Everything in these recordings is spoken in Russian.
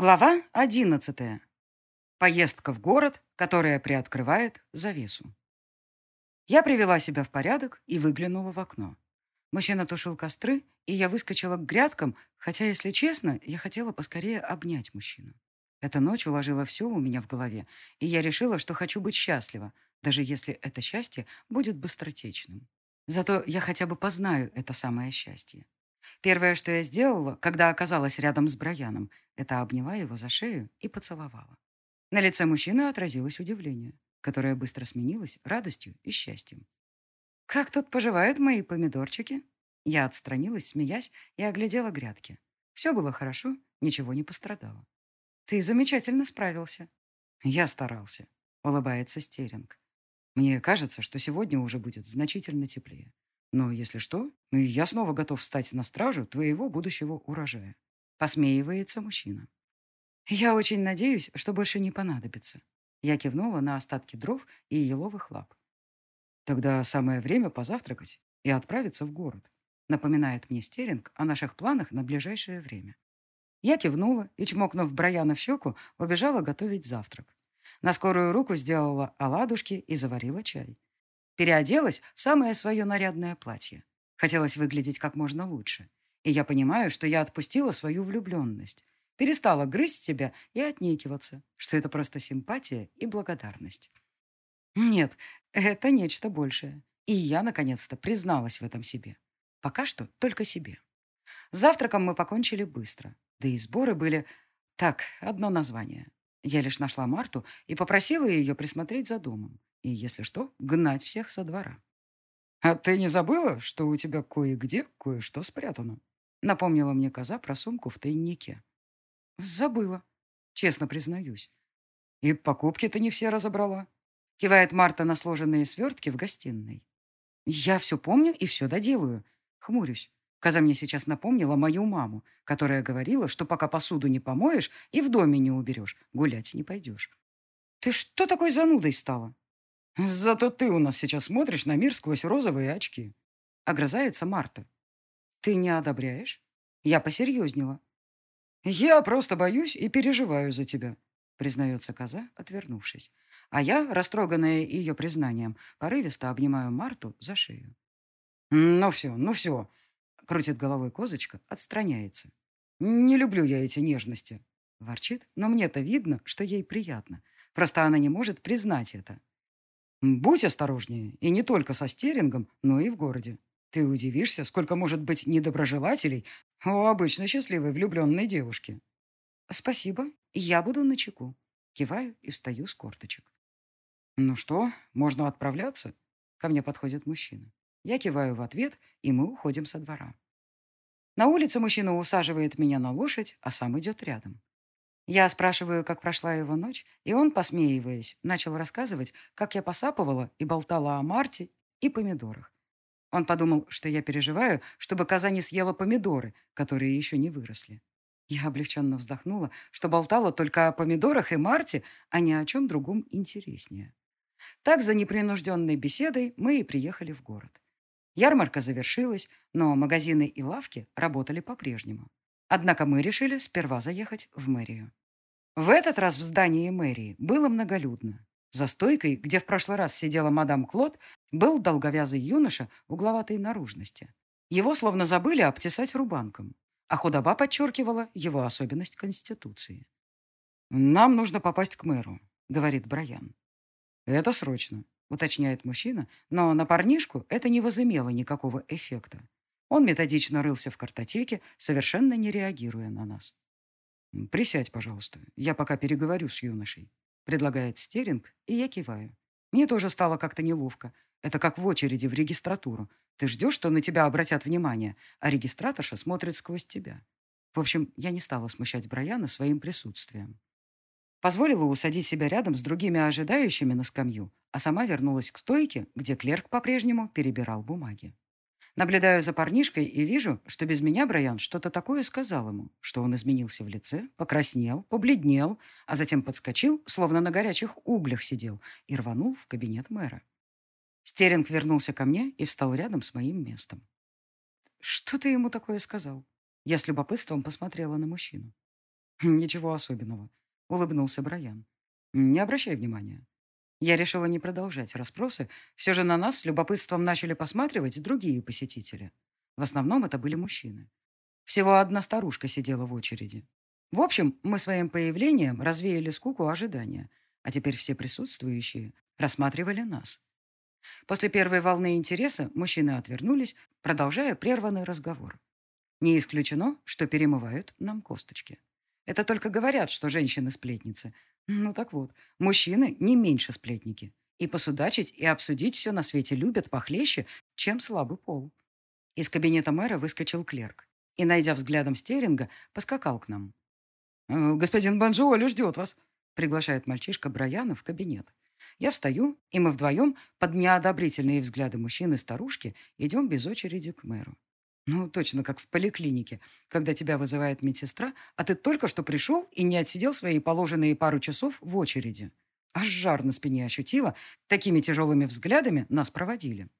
Глава одиннадцатая. Поездка в город, которая приоткрывает завесу. Я привела себя в порядок и выглянула в окно. Мужчина тушил костры, и я выскочила к грядкам, хотя, если честно, я хотела поскорее обнять мужчину. Эта ночь уложила все у меня в голове, и я решила, что хочу быть счастлива, даже если это счастье будет быстротечным. Зато я хотя бы познаю это самое счастье. Первое, что я сделала, когда оказалась рядом с Брайаном, это обняла его за шею и поцеловала. На лице мужчины отразилось удивление, которое быстро сменилось радостью и счастьем. «Как тут поживают мои помидорчики?» Я отстранилась, смеясь, и оглядела грядки. Все было хорошо, ничего не пострадало. «Ты замечательно справился». «Я старался», — улыбается Стеринг. «Мне кажется, что сегодня уже будет значительно теплее. Но, если что, я снова готов встать на стражу твоего будущего урожая. Посмеивается мужчина. Я очень надеюсь, что больше не понадобится. Я кивнула на остатки дров и еловых лап. Тогда самое время позавтракать и отправиться в город. Напоминает мне Стеринг о наших планах на ближайшее время. Я кивнула и, чмокнув Брайана в щеку, убежала готовить завтрак. На скорую руку сделала оладушки и заварила чай. Переоделась в самое свое нарядное платье. Хотелось выглядеть как можно лучше. И я понимаю, что я отпустила свою влюбленность. Перестала грызть себя и отнекиваться, что это просто симпатия и благодарность. Нет, это нечто большее. И я, наконец-то, призналась в этом себе. Пока что только себе. С завтраком мы покончили быстро. Да и сборы были... Так, одно название. Я лишь нашла Марту и попросила ее присмотреть за домом и, если что, гнать всех со двора. «А ты не забыла, что у тебя кое-где кое-что спрятано?» Напомнила мне коза про сумку в тайнике. «Забыла, честно признаюсь. И покупки ты не все разобрала?» Кивает Марта на сложенные свертки в гостиной. «Я все помню и все доделаю». Хмурюсь. Коза мне сейчас напомнила мою маму, которая говорила, что пока посуду не помоешь и в доме не уберешь, гулять не пойдешь. «Ты что такой занудой стала?» Зато ты у нас сейчас смотришь на мир сквозь розовые очки. Огрызается Марта. Ты не одобряешь? Я посерьезнела. Я просто боюсь и переживаю за тебя, признается коза, отвернувшись. А я, растроганная ее признанием, порывисто обнимаю Марту за шею. «Ну все, ну все», — крутит головой козочка, отстраняется. «Не люблю я эти нежности», — ворчит, но мне-то видно, что ей приятно. Просто она не может признать это. Будь осторожнее, и не только со стерингом, но и в городе. Ты удивишься, сколько может быть недоброжелателей у обычно счастливой влюбленной девушки. Спасибо, я буду начеку. Киваю и встаю с корточек. Ну что, можно отправляться? Ко мне подходит мужчина. Я киваю в ответ, и мы уходим со двора. На улице мужчина усаживает меня на лошадь, а сам идет рядом. Я спрашиваю, как прошла его ночь, и он, посмеиваясь, начал рассказывать, как я посапывала и болтала о Марте и помидорах. Он подумал, что я переживаю, чтобы коза не съела помидоры, которые еще не выросли. Я облегченно вздохнула, что болтала только о помидорах и Марте, а ни о чем другом интереснее. Так, за непринужденной беседой, мы и приехали в город. Ярмарка завершилась, но магазины и лавки работали по-прежнему. Однако мы решили сперва заехать в мэрию. В этот раз в здании мэрии было многолюдно. За стойкой, где в прошлый раз сидела мадам Клод, был долговязый юноша угловатой наружности. Его словно забыли обтесать рубанком, а худоба подчеркивала его особенность Конституции. «Нам нужно попасть к мэру», — говорит Брайан. «Это срочно», — уточняет мужчина, но на парнишку это не возымело никакого эффекта. Он методично рылся в картотеке, совершенно не реагируя на нас. «Присядь, пожалуйста, я пока переговорю с юношей», — предлагает Стеринг, и я киваю. Мне тоже стало как-то неловко. Это как в очереди в регистратуру. Ты ждешь, что на тебя обратят внимание, а регистраторша смотрит сквозь тебя. В общем, я не стала смущать Брайана своим присутствием. Позволила усадить себя рядом с другими ожидающими на скамью, а сама вернулась к стойке, где клерк по-прежнему перебирал бумаги. Наблюдаю за парнишкой и вижу, что без меня Брайан что-то такое сказал ему, что он изменился в лице, покраснел, побледнел, а затем подскочил, словно на горячих углях сидел, и рванул в кабинет мэра. Стеринг вернулся ко мне и встал рядом с моим местом. «Что ты ему такое сказал?» Я с любопытством посмотрела на мужчину. Ничего особенного, улыбнулся Брайан. Не обращай внимания. Я решила не продолжать расспросы. Все же на нас с любопытством начали посматривать другие посетители. В основном это были мужчины. Всего одна старушка сидела в очереди. В общем, мы своим появлением развеяли скуку ожидания, а теперь все присутствующие рассматривали нас. После первой волны интереса мужчины отвернулись, продолжая прерванный разговор. Не исключено, что перемывают нам косточки. Это только говорят, что женщины сплетницы. Ну так вот, мужчины не меньше сплетники. И посудачить, и обсудить все на свете любят похлеще, чем слабый пол. Из кабинета мэра выскочил клерк и, найдя взглядом Стеринга, поскакал к нам. «Э, «Господин Банжуоли ждет вас», — приглашает мальчишка Брайана в кабинет. Я встаю, и мы вдвоем, под неодобрительные взгляды мужчины и старушки, идем без очереди к мэру. Ну, точно как в поликлинике, когда тебя вызывает медсестра, а ты только что пришел и не отсидел свои положенные пару часов в очереди. Аж жар на спине ощутила, такими тяжелыми взглядами нас проводили.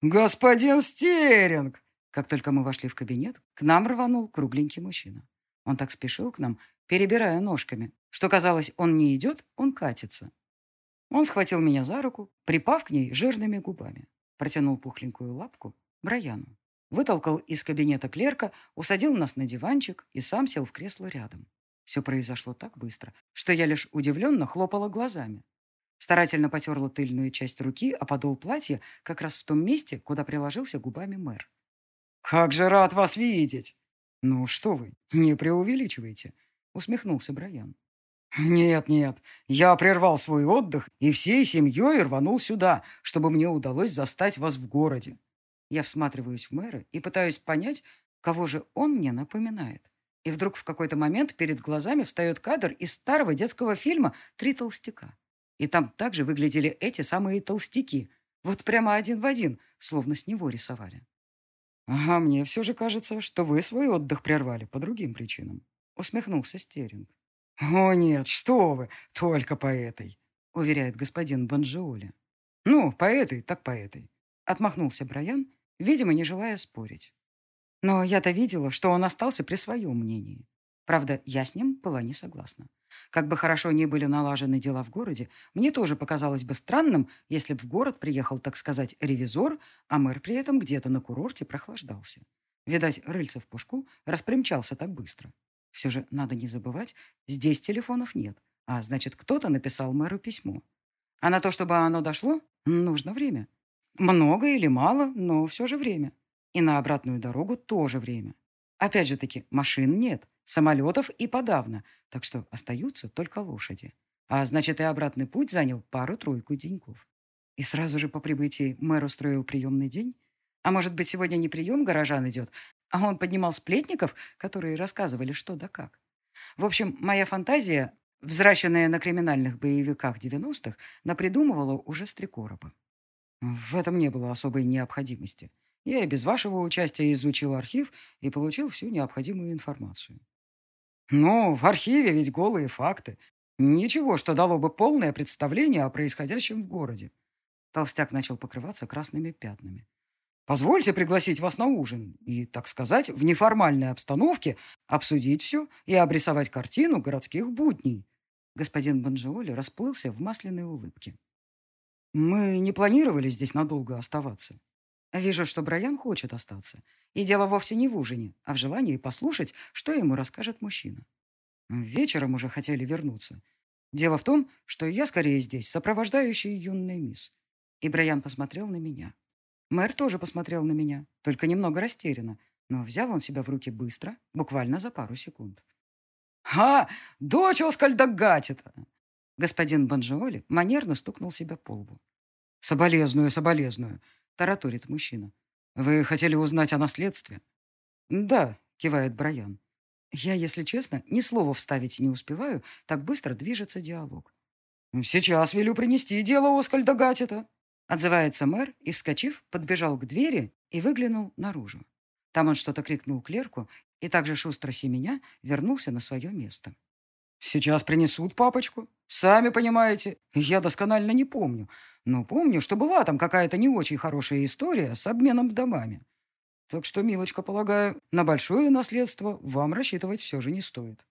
«Господин Стеринг!» Как только мы вошли в кабинет, к нам рванул кругленький мужчина. Он так спешил к нам, перебирая ножками, что казалось, он не идет, он катится. Он схватил меня за руку, припав к ней жирными губами, протянул пухленькую лапку Брайану. Вытолкал из кабинета клерка, усадил нас на диванчик и сам сел в кресло рядом. Все произошло так быстро, что я лишь удивленно хлопала глазами. Старательно потерла тыльную часть руки, а подол платья как раз в том месте, куда приложился губами мэр. «Как же рад вас видеть!» «Ну что вы, не преувеличивайте», — усмехнулся Брайан. «Нет, нет, я прервал свой отдых и всей семьей рванул сюда, чтобы мне удалось застать вас в городе. Я всматриваюсь в мэра и пытаюсь понять, кого же он мне напоминает. И вдруг в какой-то момент перед глазами встает кадр из старого детского фильма «Три толстяка». И там также выглядели эти самые толстяки. Вот прямо один в один, словно с него рисовали. «Ага, мне все же кажется, что вы свой отдых прервали по другим причинам», — усмехнулся Стеринг. «О нет, что вы, только по этой», — уверяет господин Банжиоли. «Ну, по этой, так по этой», — отмахнулся Брайан видимо, не желая спорить. Но я-то видела, что он остался при своем мнении. Правда, я с ним была не согласна. Как бы хорошо ни были налажены дела в городе, мне тоже показалось бы странным, если бы в город приехал, так сказать, ревизор, а мэр при этом где-то на курорте прохлаждался. Видать, рыльца в пушку распрямчался так быстро. Все же надо не забывать, здесь телефонов нет, а значит, кто-то написал мэру письмо. А на то, чтобы оно дошло, нужно время. Много или мало, но все же время. И на обратную дорогу тоже время. Опять же таки, машин нет, самолетов и подавно, так что остаются только лошади. А значит, и обратный путь занял пару-тройку деньков. И сразу же по прибытии мэр устроил приемный день? А может быть, сегодня не прием горожан идет, а он поднимал сплетников, которые рассказывали что да как. В общем, моя фантазия, взращенная на криминальных боевиках 90-х, напридумывала уже с три короба. В этом не было особой необходимости. Я и без вашего участия изучил архив и получил всю необходимую информацию. Ну, в архиве ведь голые факты. Ничего, что дало бы полное представление о происходящем в городе. Толстяк начал покрываться красными пятнами. Позвольте пригласить вас на ужин и, так сказать, в неформальной обстановке обсудить все и обрисовать картину городских будней. Господин Банжиоли расплылся в масляной улыбке. Мы не планировали здесь надолго оставаться. Вижу, что Брайан хочет остаться. И дело вовсе не в ужине, а в желании послушать, что ему расскажет мужчина. Вечером уже хотели вернуться. Дело в том, что я скорее здесь, сопровождающий юный мисс. И Брайан посмотрел на меня. Мэр тоже посмотрел на меня, только немного растерянно, но взял он себя в руки быстро, буквально за пару секунд. «А, дочь Оскальда Гатита! Господин Банжиоли манерно стукнул себя по лбу. «Соболезную, соболезную», — тараторит мужчина. «Вы хотели узнать о наследстве?» «Да», — кивает Брайан. «Я, если честно, ни слова вставить не успеваю, так быстро движется диалог». «Сейчас велю принести дело Оскальда Гатита», — отзывается мэр и, вскочив, подбежал к двери и выглянул наружу. Там он что-то крикнул клерку и также шустро семеня вернулся на свое место. «Сейчас принесут папочку. Сами понимаете, я досконально не помню. Но помню, что была там какая-то не очень хорошая история с обменом домами. Так что, милочка, полагаю, на большое наследство вам рассчитывать все же не стоит».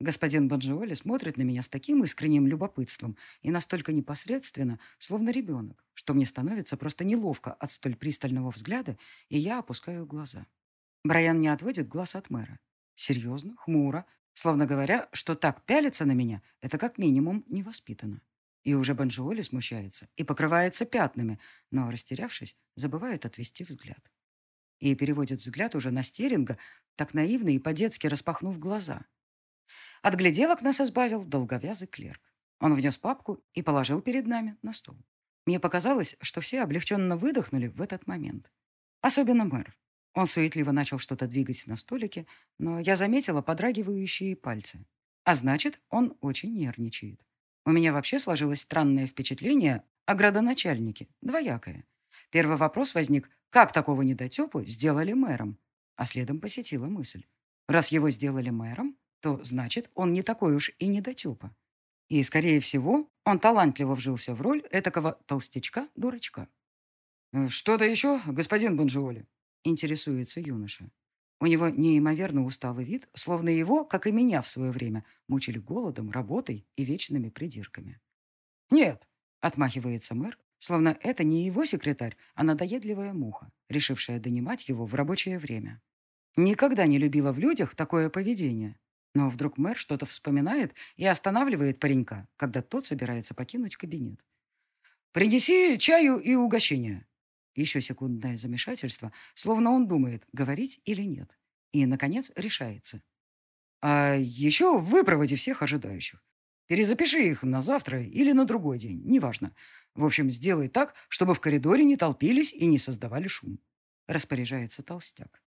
Господин Бонжиоли смотрит на меня с таким искренним любопытством и настолько непосредственно, словно ребенок, что мне становится просто неловко от столь пристального взгляда, и я опускаю глаза. Брайан не отводит глаз от мэра. Серьезно, хмуро, словно говоря, что так пялиться на меня – это как минимум невоспитанно. И уже Бонжиоли смущается и покрывается пятнами, но, растерявшись, забывает отвести взгляд. И переводит взгляд уже на Стеринга, так наивно и по-детски распахнув глаза – от гляделок нас избавил долговязый клерк. Он внес папку и положил перед нами на стол. Мне показалось, что все облегченно выдохнули в этот момент. Особенно мэр. Он суетливо начал что-то двигать на столике, но я заметила подрагивающие пальцы. А значит, он очень нервничает. У меня вообще сложилось странное впечатление о градоначальнике, двоякое. Первый вопрос возник, как такого недотепу сделали мэром? А следом посетила мысль. Раз его сделали мэром, то значит, он не такой уж и недотепа. И, скорее всего, он талантливо вжился в роль этакого толстячка-дурачка. «Э, «Что-то еще, господин Бонжиоли?» — интересуется юноша. У него неимоверно усталый вид, словно его, как и меня в свое время, мучили голодом, работой и вечными придирками. «Нет», — отмахивается мэр, словно это не его секретарь, а надоедливая муха, решившая донимать его в рабочее время. Никогда не любила в людях такое поведение. Но вдруг мэр что-то вспоминает и останавливает паренька, когда тот собирается покинуть кабинет. «Принеси чаю и угощение». Еще секундное замешательство, словно он думает, говорить или нет. И, наконец, решается. «А еще выпроводи всех ожидающих. Перезапиши их на завтра или на другой день, неважно. В общем, сделай так, чтобы в коридоре не толпились и не создавали шум», распоряжается толстяк.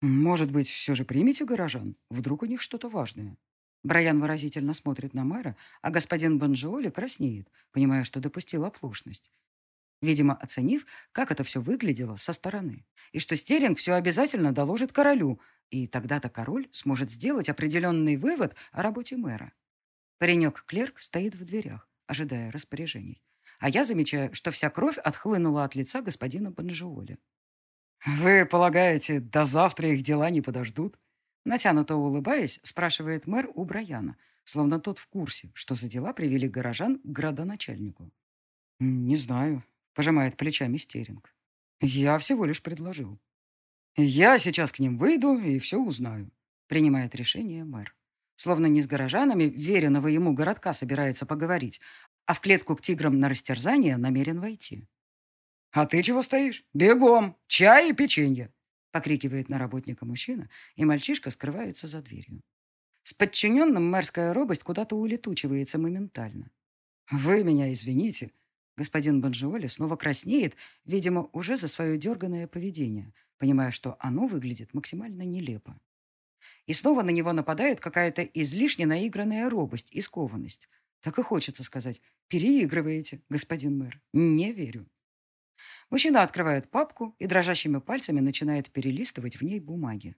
«Может быть, все же примите горожан? Вдруг у них что-то важное?» Брайан выразительно смотрит на мэра, а господин Бонжиоли краснеет, понимая, что допустил оплошность. Видимо, оценив, как это все выглядело со стороны, и что Стеринг все обязательно доложит королю, и тогда-то король сможет сделать определенный вывод о работе мэра. Паренек-клерк стоит в дверях, ожидая распоряжений. А я замечаю, что вся кровь отхлынула от лица господина Бонжиоли. «Вы полагаете, до завтра их дела не подождут?» Натянуто улыбаясь, спрашивает мэр у Брайана, словно тот в курсе, что за дела привели горожан к градоначальнику. «Не знаю», — пожимает плечами Стеринг. «Я всего лишь предложил». «Я сейчас к ним выйду и все узнаю», — принимает решение мэр. Словно не с горожанами веренного ему городка собирается поговорить, а в клетку к тиграм на растерзание намерен войти. «А ты чего стоишь? Бегом! Чай и печенье!» покрикивает на работника мужчина, и мальчишка скрывается за дверью. С подчиненным мэрская робость куда-то улетучивается моментально. «Вы меня извините». Господин Бонжиоли снова краснеет, видимо, уже за свое дерганное поведение, понимая, что оно выглядит максимально нелепо. И снова на него нападает какая-то излишне наигранная робость и скованность. Так и хочется сказать «переигрываете, господин мэр». Не верю. Мужчина открывает папку и дрожащими пальцами начинает перелистывать в ней бумаги.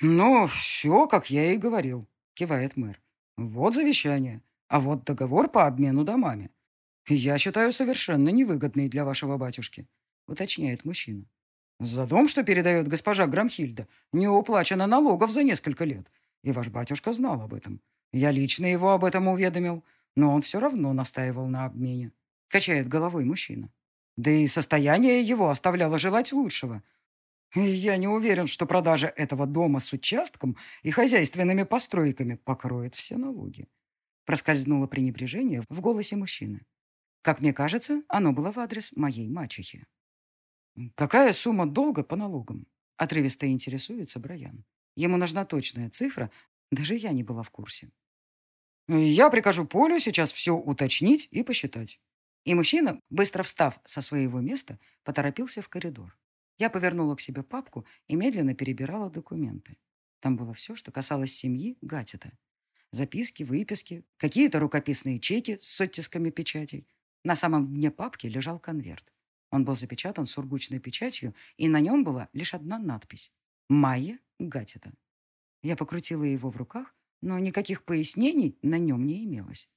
«Ну, все, как я и говорил», — кивает мэр. «Вот завещание, а вот договор по обмену домами. Я считаю совершенно невыгодный для вашего батюшки», — уточняет мужчина. «За дом, что передает госпожа Грамхильда, не уплачено налогов за несколько лет, и ваш батюшка знал об этом. Я лично его об этом уведомил, но он все равно настаивал на обмене», — качает головой мужчина. Да и состояние его оставляло желать лучшего. я не уверен, что продажа этого дома с участком и хозяйственными постройками покроет все налоги. Проскользнуло пренебрежение в голосе мужчины. Как мне кажется, оно было в адрес моей мачехи. «Какая сумма долга по налогам?» Отрывисто интересуется Брайан. Ему нужна точная цифра, даже я не была в курсе. «Я прикажу Полю сейчас все уточнить и посчитать. И мужчина, быстро встав со своего места, поторопился в коридор. Я повернула к себе папку и медленно перебирала документы. Там было все, что касалось семьи Гатита. Записки, выписки, какие-то рукописные чеки с оттисками печатей. На самом дне папки лежал конверт. Он был запечатан сургучной печатью, и на нем была лишь одна надпись. «Майя Гатита». Я покрутила его в руках, но никаких пояснений на нем не имелось.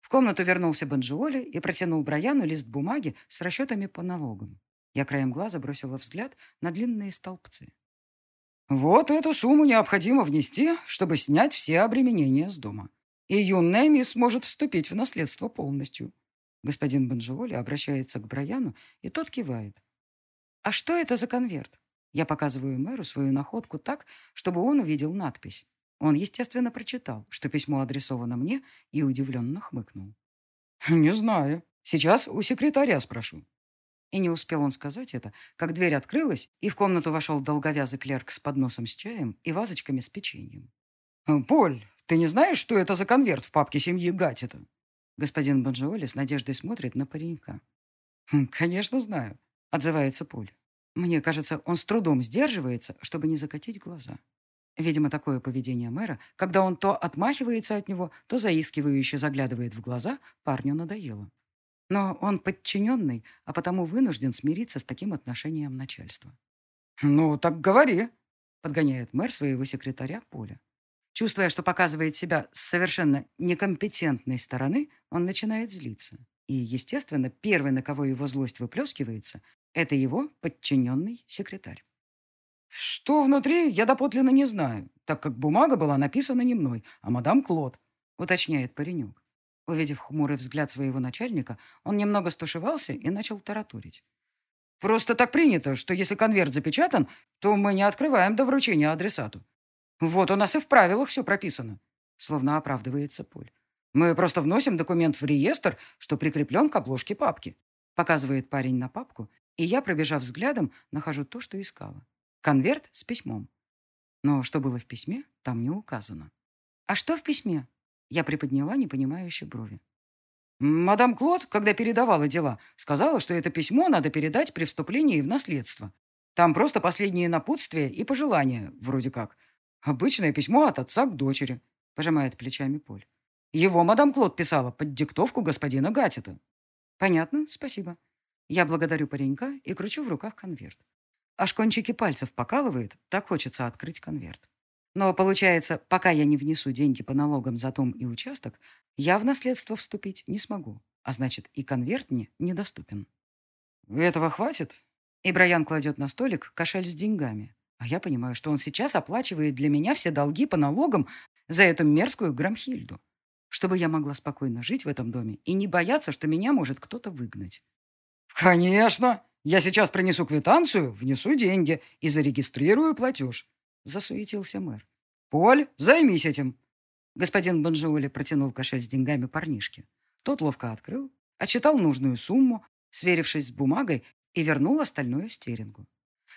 В комнату вернулся Бонжиоли и протянул Брайану лист бумаги с расчетами по налогам. Я краем глаза бросила взгляд на длинные столбцы. Вот эту сумму необходимо внести, чтобы снять все обременения с дома. И юная мисс может вступить в наследство полностью. Господин Бонжиоли обращается к Брайану, и тот кивает. «А что это за конверт?» Я показываю мэру свою находку так, чтобы он увидел надпись. Он, естественно, прочитал, что письмо адресовано мне, и удивленно хмыкнул. «Не знаю. Сейчас у секретаря спрошу». И не успел он сказать это, как дверь открылась, и в комнату вошел долговязый клерк с подносом с чаем и вазочками с печеньем. «Поль, ты не знаешь, что это за конверт в папке семьи Гатита?» Господин Бонжиоли с надеждой смотрит на паренька. «Хм, «Конечно знаю», — отзывается Поль. Мне кажется, он с трудом сдерживается, чтобы не закатить глаза. Видимо, такое поведение мэра, когда он то отмахивается от него, то заискивающе заглядывает в глаза, парню надоело. Но он подчиненный, а потому вынужден смириться с таким отношением начальства. «Ну, так говори», — подгоняет мэр своего секретаря Поля. Чувствуя, что показывает себя с совершенно некомпетентной стороны, он начинает злиться. И, естественно, первый, на кого его злость выплескивается, это его подчиненный секретарь. Что внутри, я доподлинно не знаю, так как бумага была написана не мной, а мадам Клод, уточняет паренек. Увидев хмурый взгляд своего начальника, он немного стушевался и начал тараторить. «Просто так принято, что если конверт запечатан, то мы не открываем до вручения адресату. Вот у нас и в правилах все прописано», — словно оправдывается Поль. «Мы просто вносим документ в реестр, что прикреплен к обложке папки», — показывает парень на папку, и я, пробежав взглядом, нахожу то, что искала. Конверт с письмом. Но что было в письме, там не указано. «А что в письме?» Я приподняла непонимающие брови. Мадам Клод, когда передавала дела, сказала, что это письмо надо передать при вступлении в наследство. Там просто последние напутствия и пожелания, вроде как. Обычное письмо от отца к дочери, пожимает плечами Поль. Его мадам Клод писала под диктовку господина Гатита. Понятно, спасибо. Я благодарю паренька и кручу в руках конверт. Аж кончики пальцев покалывает, так хочется открыть конверт. Но получается, пока я не внесу деньги по налогам за дом и участок, я в наследство вступить не смогу. А значит, и конверт мне недоступен. Этого хватит? И Брайан кладет на столик кошель с деньгами. А я понимаю, что он сейчас оплачивает для меня все долги по налогам за эту мерзкую Грамхильду. Чтобы я могла спокойно жить в этом доме и не бояться, что меня может кто-то выгнать. «Конечно! Я сейчас принесу квитанцию, внесу деньги и зарегистрирую платеж. Засуетился мэр. «Поль, займись этим!» Господин Бонжиоли протянул кошель с деньгами парнишке. Тот ловко открыл, отчитал нужную сумму, сверившись с бумагой, и вернул остальное стерингу.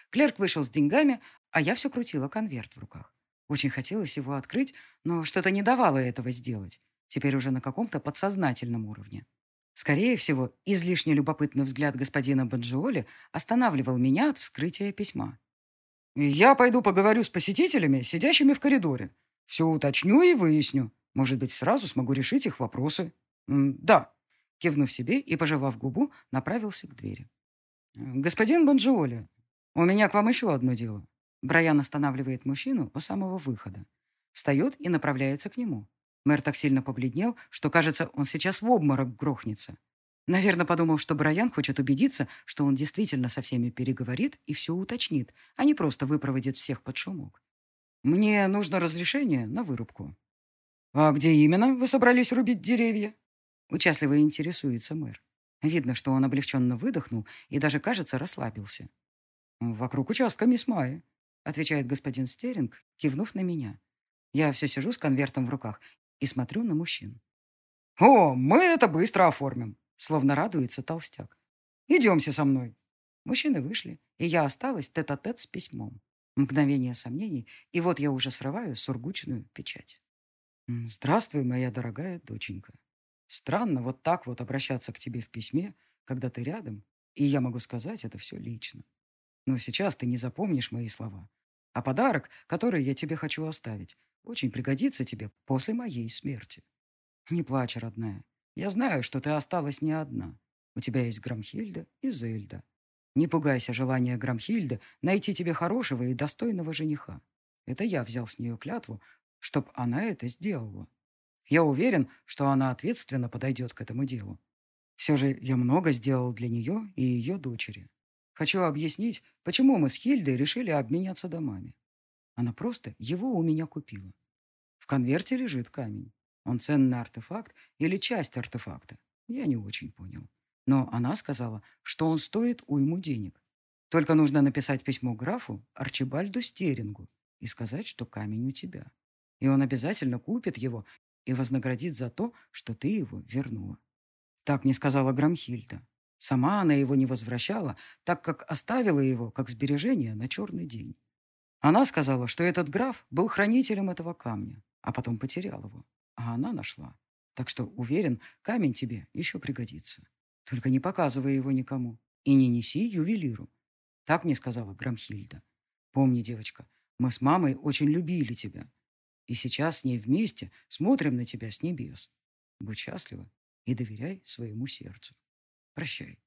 Клерк вышел с деньгами, а я все крутила конверт в руках. Очень хотелось его открыть, но что-то не давало этого сделать. Теперь уже на каком-то подсознательном уровне. Скорее всего, излишне любопытный взгляд господина Бонжиоли останавливал меня от вскрытия письма. Я пойду поговорю с посетителями, сидящими в коридоре. Все уточню и выясню. Может быть, сразу смогу решить их вопросы. да. Кивнув себе и пожевав губу, направился к двери. «Господин Бонжиоли, у меня к вам еще одно дело». Брайан останавливает мужчину у самого выхода. Встает и направляется к нему. Мэр так сильно побледнел, что, кажется, он сейчас в обморок грохнется. Наверное, подумал, что Брайан хочет убедиться, что он действительно со всеми переговорит и все уточнит, а не просто выпроводит всех под шумок. Мне нужно разрешение на вырубку. А где именно вы собрались рубить деревья? Участливо интересуется мэр. Видно, что он облегченно выдохнул и даже, кажется, расслабился. «Вокруг участка мисс Майи», — отвечает господин Стеринг, кивнув на меня. Я все сижу с конвертом в руках и смотрю на мужчин. «О, мы это быстро оформим», Словно радуется толстяк. «Идемте со мной». Мужчины вышли, и я осталась тет-а-тет -тет с письмом. Мгновение сомнений, и вот я уже срываю сургучную печать. «Здравствуй, моя дорогая доченька. Странно вот так вот обращаться к тебе в письме, когда ты рядом, и я могу сказать это все лично. Но сейчас ты не запомнишь мои слова. А подарок, который я тебе хочу оставить, очень пригодится тебе после моей смерти. Не плачь, родная. Я знаю, что ты осталась не одна. У тебя есть Грамхильда и Зельда. Не пугайся желания Грамхильды найти тебе хорошего и достойного жениха. Это я взял с нее клятву, чтоб она это сделала. Я уверен, что она ответственно подойдет к этому делу. Все же я много сделал для нее и ее дочери. Хочу объяснить, почему мы с Хильдой решили обменяться домами. Она просто его у меня купила. В конверте лежит камень. Он ценный артефакт или часть артефакта. Я не очень понял. Но она сказала, что он стоит уйму денег. Только нужно написать письмо графу Арчибальду Стерингу и сказать, что камень у тебя. И он обязательно купит его и вознаградит за то, что ты его вернула. Так мне сказала Грамхильда. Сама она его не возвращала, так как оставила его как сбережение на черный день. Она сказала, что этот граф был хранителем этого камня, а потом потерял его, а она нашла. Так что, уверен, камень тебе еще пригодится. Только не показывай его никому и не неси ювелиру. Так мне сказала Грамхильда. Помни, девочка, мы с мамой очень любили тебя. И сейчас с ней вместе смотрим на тебя с небес. Будь счастлива и доверяй своему сердцу. Прощай.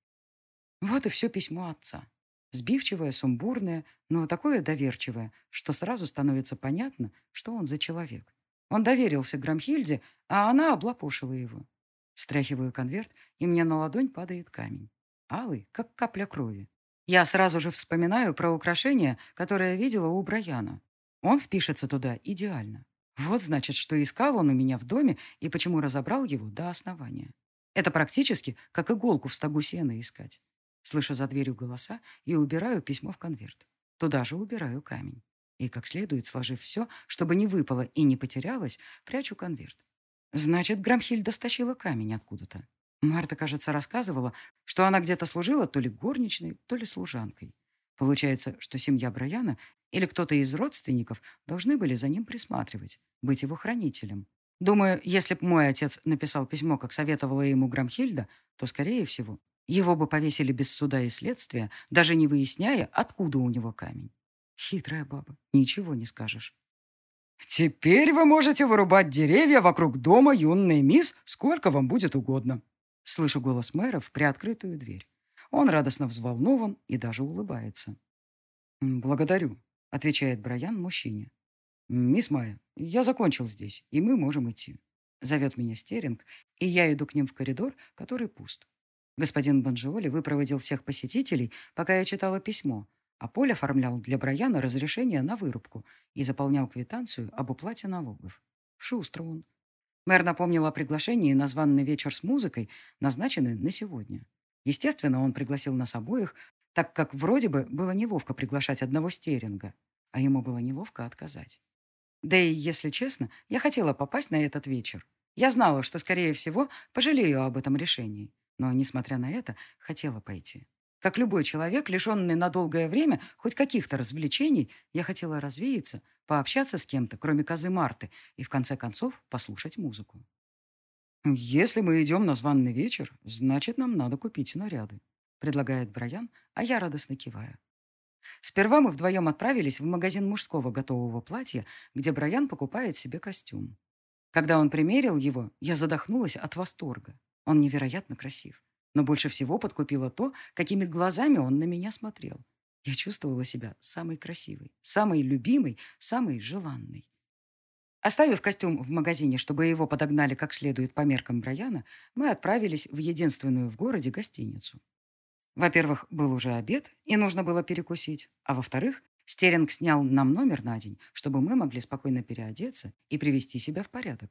Вот и все письмо отца. Сбивчивое, сумбурное, но такое доверчивое, что сразу становится понятно, что он за человек. Он доверился Грамхильде, а она облапошила его. Встряхиваю конверт, и мне на ладонь падает камень. Алый, как капля крови. Я сразу же вспоминаю про украшение, которое видела у Брайана. Он впишется туда идеально. Вот значит, что искал он у меня в доме и почему разобрал его до основания. Это практически как иголку в стогу сена искать. Слышу за дверью голоса и убираю письмо в конверт. Туда же убираю камень. И, как следует, сложив все, чтобы не выпало и не потерялось, прячу конверт. Значит, Грамхильда стащила камень откуда-то. Марта, кажется, рассказывала, что она где-то служила то ли горничной, то ли служанкой. Получается, что семья Брайана или кто-то из родственников должны были за ним присматривать, быть его хранителем. Думаю, если б мой отец написал письмо, как советовала ему Грамхильда, то, скорее всего, его бы повесили без суда и следствия, даже не выясняя, откуда у него камень. Хитрая баба, ничего не скажешь. «Теперь вы можете вырубать деревья вокруг дома, юная мисс, сколько вам будет угодно», Слышу голос мэра в приоткрытую дверь. Он радостно взволнован и даже улыбается. «Благодарю», — отвечает Брайан мужчине. «Мисс Майя, я закончил здесь, и мы можем идти». Зовет меня Стеринг, и я иду к ним в коридор, который пуст. Господин Банжиоли выпроводил всех посетителей, пока я читала письмо, а Поль оформлял для Брайана разрешение на вырубку и заполнял квитанцию об уплате налогов. Шустро он. Мэр напомнил о приглашении на званный вечер с музыкой, назначенный на сегодня. Естественно, он пригласил нас обоих, так как вроде бы было неловко приглашать одного стеринга, а ему было неловко отказать. Да и, если честно, я хотела попасть на этот вечер. Я знала, что, скорее всего, пожалею об этом решении, но, несмотря на это, хотела пойти. Как любой человек, лишенный на долгое время хоть каких-то развлечений, я хотела развеяться, пообщаться с кем-то, кроме козы Марты, и, в конце концов, послушать музыку. «Если мы идем на званный вечер, значит, нам надо купить наряды», предлагает Брайан, а я радостно киваю. Сперва мы вдвоем отправились в магазин мужского готового платья, где Брайан покупает себе костюм. Когда он примерил его, я задохнулась от восторга. Он невероятно красив. Но больше всего подкупило то, какими глазами он на меня смотрел. Я чувствовала себя самой красивой, самой любимой, самой желанной. Оставив костюм в магазине, чтобы его подогнали как следует по меркам Брайана, мы отправились в единственную в городе гостиницу. Во-первых, был уже обед, и нужно было перекусить, а во-вторых, Стеринг снял нам номер на день, чтобы мы могли спокойно переодеться и привести себя в порядок.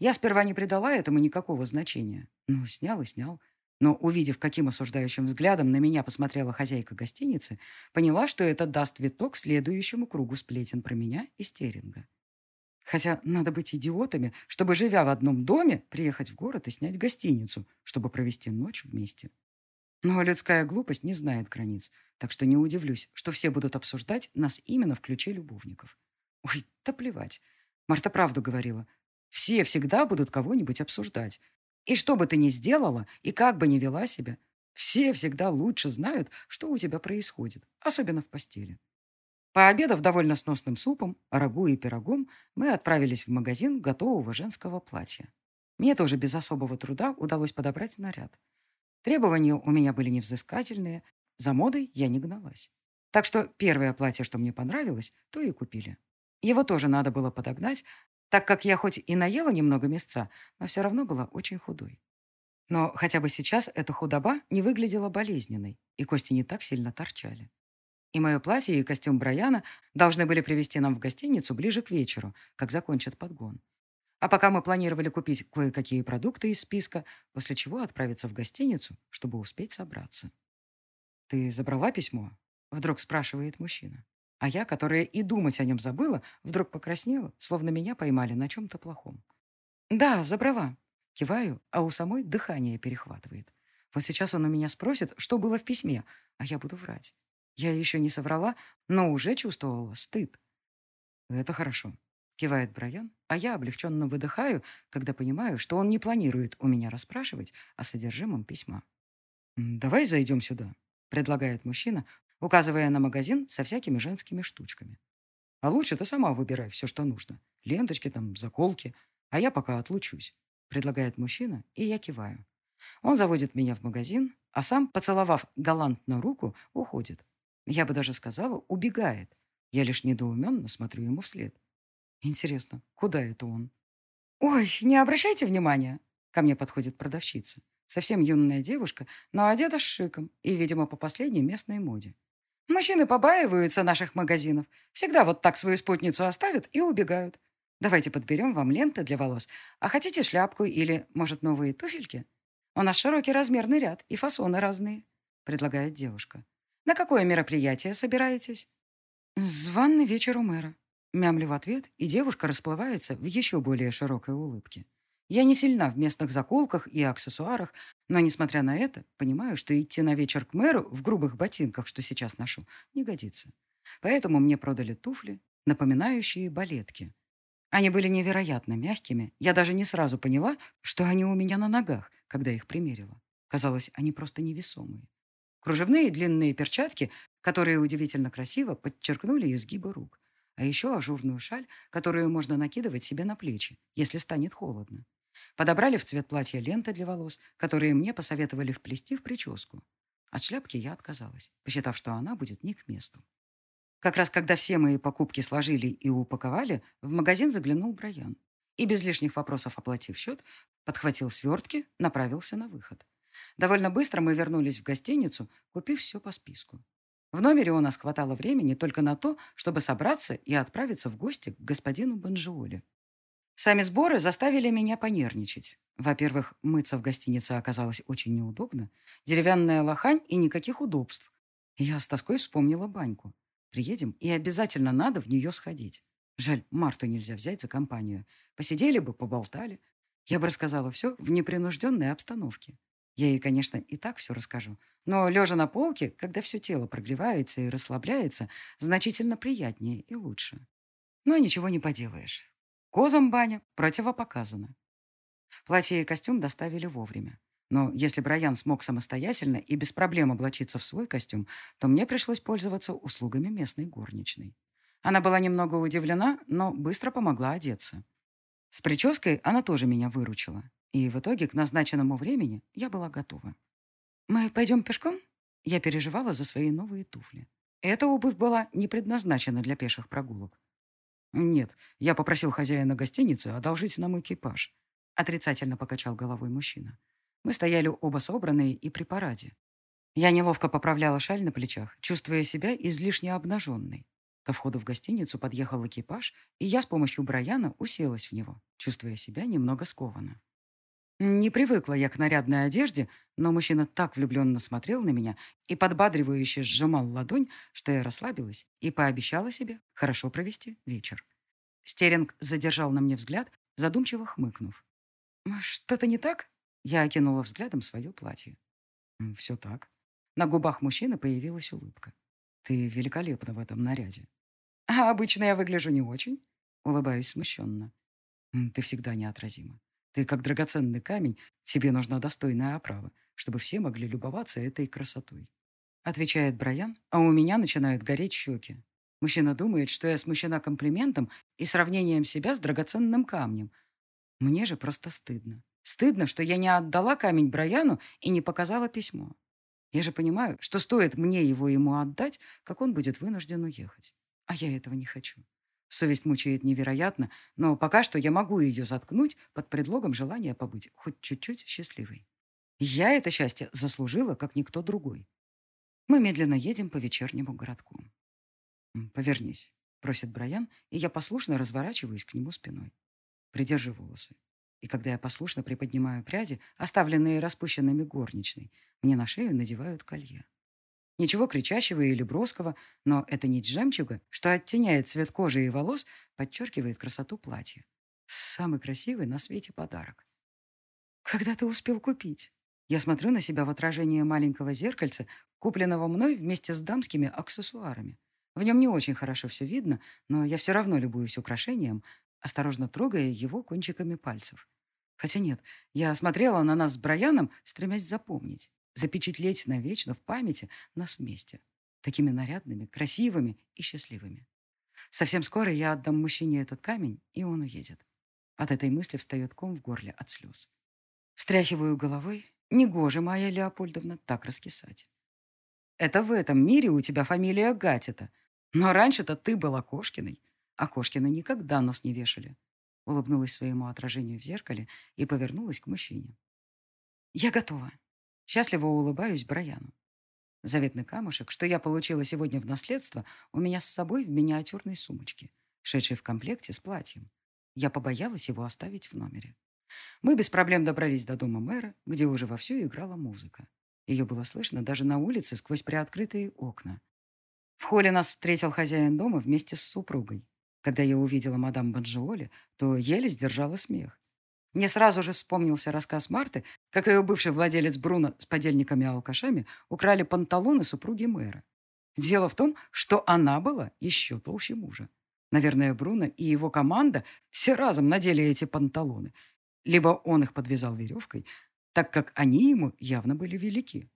Я сперва не придала этому никакого значения. Ну, снял и снял. Но, увидев, каким осуждающим взглядом на меня посмотрела хозяйка гостиницы, поняла, что это даст виток следующему кругу сплетен про меня и Стеринга. Хотя надо быть идиотами, чтобы, живя в одном доме, приехать в город и снять гостиницу, чтобы провести ночь вместе. Но людская глупость не знает границ, так что не удивлюсь, что все будут обсуждать нас именно в ключе любовников. Ой, да плевать. Марта правду говорила. Все всегда будут кого-нибудь обсуждать, и что бы ты ни сделала, и как бы ни вела себя, все всегда лучше знают, что у тебя происходит, особенно в постели. Пообедав довольно сносным супом, рагу и пирогом, мы отправились в магазин готового женского платья. Мне тоже без особого труда удалось подобрать наряд. Требования у меня были невзыскательные, за модой я не гналась. Так что первое платье, что мне понравилось, то и купили. Его тоже надо было подогнать, так как я хоть и наела немного мясца, но все равно была очень худой. Но хотя бы сейчас эта худоба не выглядела болезненной, и кости не так сильно торчали. и мое платье и костюм Брайана должны были привезти нам в гостиницу ближе к вечеру, как закончат подгон. А пока мы планировали купить кое-какие продукты из списка, после чего отправиться в гостиницу, чтобы успеть собраться. «Ты забрала письмо?» — вдруг спрашивает мужчина. А я, которая и думать о нем забыла, вдруг покраснела, словно меня поймали на чем-то плохом. «Да, забрала». Киваю, а у самой дыхание перехватывает. Вот сейчас он у меня спросит, что было в письме, а я буду врать. Я еще не соврала, но уже чувствовала стыд. «Это хорошо», — кивает Брайан, а я облегченно выдыхаю, когда понимаю, что он не планирует у меня расспрашивать о содержимом письма. «Давай зайдем сюда», — предлагает мужчина, указывая на магазин со всякими женскими штучками. «А лучше ты сама выбирай все, что нужно. Ленточки там, заколки, а я пока отлучусь», — предлагает мужчина, и я киваю. Он заводит меня в магазин, а сам, поцеловав галантно руку, уходит. Я бы даже сказала, убегает. Я лишь недоуменно смотрю ему вслед. Интересно, куда это он? «Ой, не обращайте внимания!» Ко мне подходит продавщица. Совсем юная девушка, но одета с шиком и, видимо, по последней местной моде. Мужчины побаиваются наших магазинов. Всегда вот так свою спутницу оставят и убегают. Давайте подберем вам ленты для волос. А хотите шляпку или, может, новые туфельки? У нас широкий размерный ряд и фасоны разные, предлагает девушка. На какое мероприятие собираетесь? Званный вечер у мэра. Мямлю в ответ, и девушка расплывается в еще более широкой улыбке. Я не сильна в местных заколках и аксессуарах, но, несмотря на это, понимаю, что идти на вечер к мэру в грубых ботинках, что сейчас ношу, не годится. Поэтому мне продали туфли, напоминающие балетки. Они были невероятно мягкими. Я даже не сразу поняла, что они у меня на ногах, когда их примерила. Казалось, они просто невесомые. Кружевные длинные перчатки, которые удивительно красиво подчеркнули изгибы рук. А еще ажурную шаль, которую можно накидывать себе на плечи, если станет холодно. Подобрали в цвет платья ленты для волос, которые мне посоветовали вплести в прическу. От шляпки я отказалась, посчитав, что она будет не к месту. Как раз когда все мои покупки сложили и упаковали, в магазин заглянул Брайан. И без лишних вопросов оплатив счет, подхватил свертки, направился на выход. Довольно быстро мы вернулись в гостиницу, купив все по списку. В номере у нас хватало времени только на то, чтобы собраться и отправиться в гости к господину Бонжиоле. Сами сборы заставили меня понервничать. Во-первых, мыться в гостинице оказалось очень неудобно. Деревянная лохань и никаких удобств. Я с тоской вспомнила баньку. Приедем, и обязательно надо в нее сходить. Жаль, Марту нельзя взять за компанию. Посидели бы, поболтали. Я бы рассказала все в непринужденной обстановке. Я ей, конечно, и так все расскажу. Но лежа на полке, когда все тело прогревается и расслабляется, значительно приятнее и лучше. Но ничего не поделаешь. Козам баня противопоказана. Платье и костюм доставили вовремя. Но если Брайан смог самостоятельно и без проблем облачиться в свой костюм, то мне пришлось пользоваться услугами местной горничной. Она была немного удивлена, но быстро помогла одеться. С прической она тоже меня выручила. И в итоге к назначенному времени я была готова. «Мы пойдем пешком?» Я переживала за свои новые туфли. Эта обувь была не предназначена для пеших прогулок. «Нет, я попросил хозяина гостиницы одолжить нам экипаж», отрицательно покачал головой мужчина. Мы стояли оба собранные и при параде. Я неловко поправляла шаль на плечах, чувствуя себя излишне обнаженной. Ко входу в гостиницу подъехал экипаж, и я с помощью Брайана уселась в него, чувствуя себя немного скованно. Не привыкла я к нарядной одежде, но мужчина так влюбленно смотрел на меня и подбадривающе сжимал ладонь, что я расслабилась и пообещала себе хорошо провести вечер. Стеринг задержал на мне взгляд, задумчиво хмыкнув. «Что-то не так?» Я окинула взглядом свое платье. «Все так». На губах мужчины появилась улыбка. «Ты великолепна в этом наряде». «А обычно я выгляжу не очень?» Улыбаюсь смущенно. «Ты всегда неотразима. Ты как драгоценный камень, тебе нужна достойная оправа, чтобы все могли любоваться этой красотой. Отвечает Брайан, а у меня начинают гореть щеки. Мужчина думает, что я смущена комплиментом и сравнением себя с драгоценным камнем. Мне же просто стыдно. Стыдно, что я не отдала камень Брайану и не показала письмо. Я же понимаю, что стоит мне его ему отдать, как он будет вынужден уехать. А я этого не хочу. Совесть мучает невероятно, но пока что я могу ее заткнуть под предлогом желания побыть хоть чуть-чуть счастливой. Я это счастье заслужила, как никто другой. Мы медленно едем по вечернему городку. «Повернись», — просит Брайан, и я послушно разворачиваюсь к нему спиной. Придержи волосы. И когда я послушно приподнимаю пряди, оставленные распущенными горничной, мне на шею надевают колье. Ничего кричащего или броского, но это нить жемчуга, что оттеняет цвет кожи и волос, подчеркивает красоту платья. Самый красивый на свете подарок. Когда ты успел купить? Я смотрю на себя в отражение маленького зеркальца, купленного мной вместе с дамскими аксессуарами. В нем не очень хорошо все видно, но я все равно любуюсь украшением, осторожно трогая его кончиками пальцев. Хотя нет, я смотрела на нас с Брайаном, стремясь запомнить, запечатлеть навечно в памяти нас вместе. Такими нарядными, красивыми и счастливыми. Совсем скоро я отдам мужчине этот камень, и он уедет. От этой мысли встает ком в горле от слез. Встряхиваю головой. Негоже, Майя Леопольдовна, так раскисать. Это в этом мире у тебя фамилия Гатита. Но раньше-то ты была Кошкиной, а Кошкины никогда нос не вешали. Улыбнулась своему отражению в зеркале и повернулась к мужчине. Я готова. Счастливо улыбаюсь Браяну. Заветный камушек, что я получила сегодня в наследство, у меня с собой в миниатюрной сумочке, шедшей в комплекте с платьем. Я побоялась его оставить в номере. Мы без проблем добрались до дома мэра, где уже вовсю играла музыка. Ее было слышно даже на улице сквозь приоткрытые окна. В холле нас встретил хозяин дома вместе с супругой. Когда я увидела мадам Банжиоли, то еле сдержала смех. Мне сразу же вспомнился рассказ Марты, как ее бывший владелец Бруно с подельниками-алкашами украли панталоны супруги мэра. Дело в том, что она была еще толще мужа. Наверное, Бруно и его команда все разом надели эти панталоны. Либо он их подвязал веревкой, так как они ему явно были велики.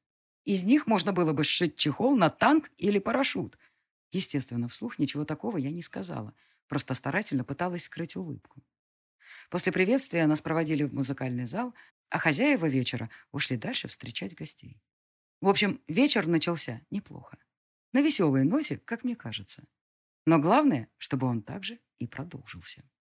Из них можно было бы сшить чехол на танк или парашют. Естественно, вслух ничего такого я не сказала, просто старательно пыталась скрыть улыбку. После приветствия нас проводили в музыкальный зал, а хозяева вечера ушли дальше встречать гостей. В общем, вечер начался неплохо. На веселой ноте, как мне кажется. Но главное, чтобы он также и продолжился.